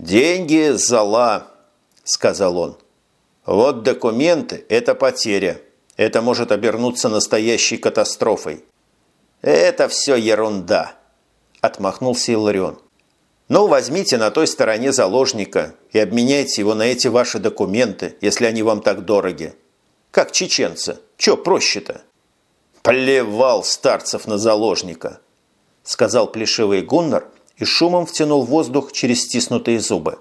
«Деньги – зола», – сказал он. «Вот документы – это потеря. Это может обернуться настоящей катастрофой». «Это все ерунда», – отмахнулся Иларион. «Ну, возьмите на той стороне заложника и обменяйте его на эти ваши документы, если они вам так дороги. Как чеченцы. Че проще-то?» «Плевал старцев на заложника», – сказал плешивый Гуннар и шумом втянул воздух через стиснутые зубы.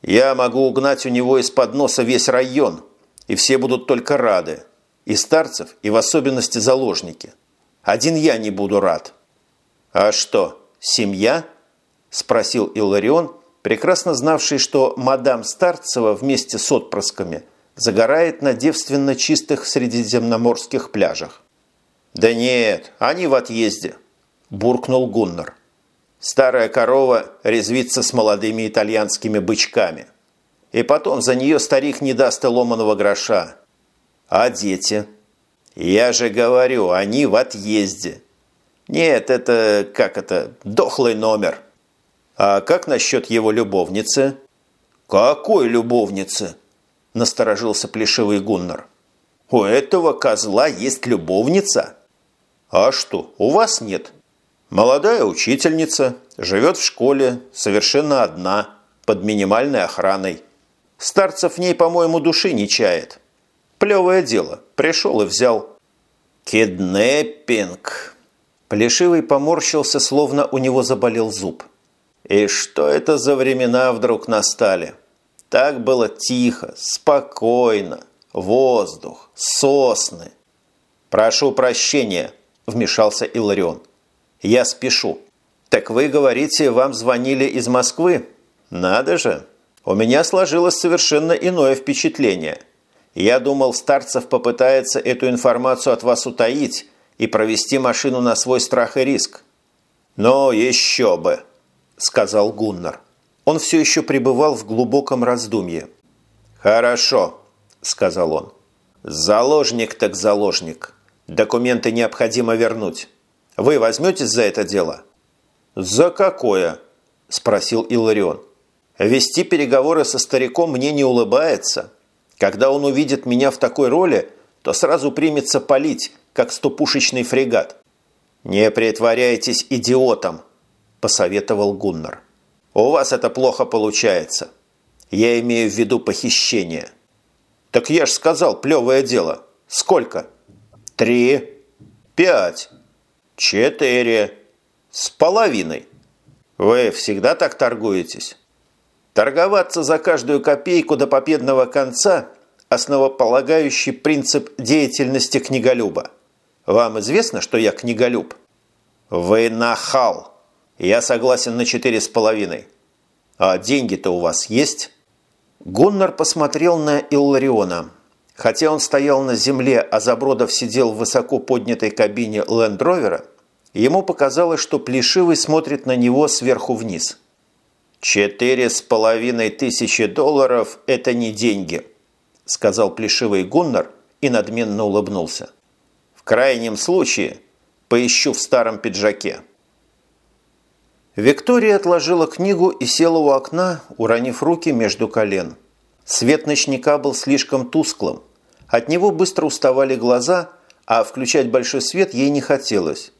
«Я могу угнать у него из-под носа весь район, и все будут только рады. И старцев, и в особенности заложники. Один я не буду рад». «А что, семья?» – спросил Иларион, прекрасно знавший, что мадам Старцева вместе с отпрысками загорает на девственно чистых средиземноморских пляжах. «Да нет, они в отъезде», – буркнул Гуннар. «Старая корова резвится с молодыми итальянскими бычками. И потом за нее старик не даст и ломаного гроша. А дети? Я же говорю, они в отъезде. Нет, это, как это, дохлый номер. А как насчет его любовницы?» «Какой любовницы?» – насторожился плешивый Гуннар. «У этого козла есть любовница?» «А что, у вас нет?» «Молодая учительница, живет в школе, совершенно одна, под минимальной охраной. Старцев в ней, по-моему, души не чает. Плевое дело, пришел и взял». «Киднеппинг!» Плешивый поморщился, словно у него заболел зуб. «И что это за времена вдруг настали?» Так было тихо, спокойно, воздух, сосны. «Прошу прощения», – вмешался Иларион. «Я спешу». «Так вы говорите, вам звонили из Москвы?» «Надо же! У меня сложилось совершенно иное впечатление. Я думал, Старцев попытается эту информацию от вас утаить и провести машину на свой страх и риск». «Но еще бы!» – сказал Гуннар. Он все еще пребывал в глубоком раздумье. «Хорошо», – сказал он. «Заложник так заложник. Документы необходимо вернуть. Вы возьметесь за это дело?» «За какое?» – спросил Иларион. «Вести переговоры со стариком мне не улыбается. Когда он увидит меня в такой роли, то сразу примется палить, как стопушечный фрегат». «Не притворяйтесь идиотом», – посоветовал Гуннар. «У вас это плохо получается. Я имею в виду похищение». «Так я ж сказал, плевое дело. Сколько?» Три. Пять. Четыре. С половиной. Вы всегда так торгуетесь? Торговаться за каждую копейку до победного конца – основополагающий принцип деятельности книголюба. Вам известно, что я книголюб? Вы нахал. Я согласен на четыре с половиной. А деньги-то у вас есть? Гуннар посмотрел на Иллариона – Хотя он стоял на земле, а Забродов сидел в высоко поднятой кабине лендровера, ему показалось, что Плешивый смотрит на него сверху вниз. «Четыре с половиной тысячи долларов – это не деньги», – сказал Плешивый Гуннар и надменно улыбнулся. «В крайнем случае поищу в старом пиджаке». Виктория отложила книгу и села у окна, уронив руки между колен – Свет ночника был слишком тусклым. От него быстро уставали глаза, а включать большой свет ей не хотелось.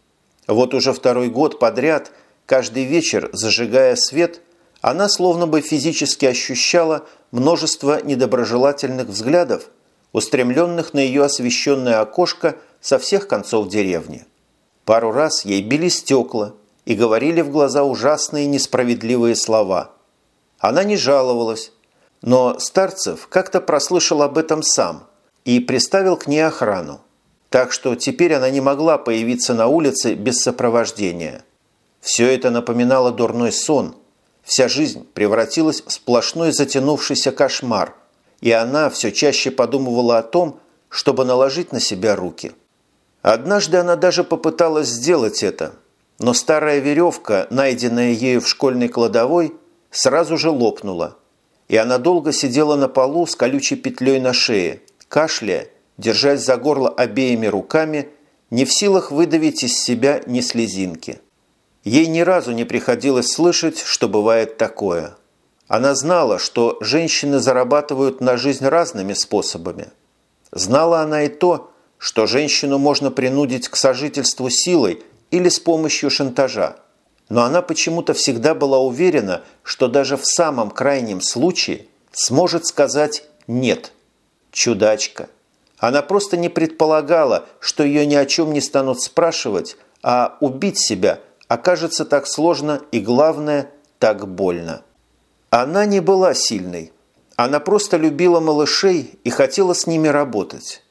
Вот уже второй год подряд, каждый вечер, зажигая свет, она словно бы физически ощущала множество недоброжелательных взглядов, устремленных на ее освещенное окошко со всех концов деревни. Пару раз ей били стекла и говорили в глаза ужасные несправедливые слова. Она не жаловалась, но Старцев как-то прослышал об этом сам и приставил к ней охрану. Так что теперь она не могла появиться на улице без сопровождения. Все это напоминало дурной сон. Вся жизнь превратилась в сплошной затянувшийся кошмар, и она все чаще подумывала о том, чтобы наложить на себя руки. Однажды она даже попыталась сделать это, но старая веревка, найденная ею в школьной кладовой, сразу же лопнула – и она долго сидела на полу с колючей петлей на шее, кашляя, держась за горло обеими руками, не в силах выдавить из себя ни слезинки. Ей ни разу не приходилось слышать, что бывает такое. Она знала, что женщины зарабатывают на жизнь разными способами. Знала она и то, что женщину можно принудить к сожительству силой или с помощью шантажа. Но она почему-то всегда была уверена, что даже в самом крайнем случае сможет сказать «нет». Чудачка. Она просто не предполагала, что ее ни о чем не станут спрашивать, а убить себя окажется так сложно и, главное, так больно. Она не была сильной. Она просто любила малышей и хотела с ними работать.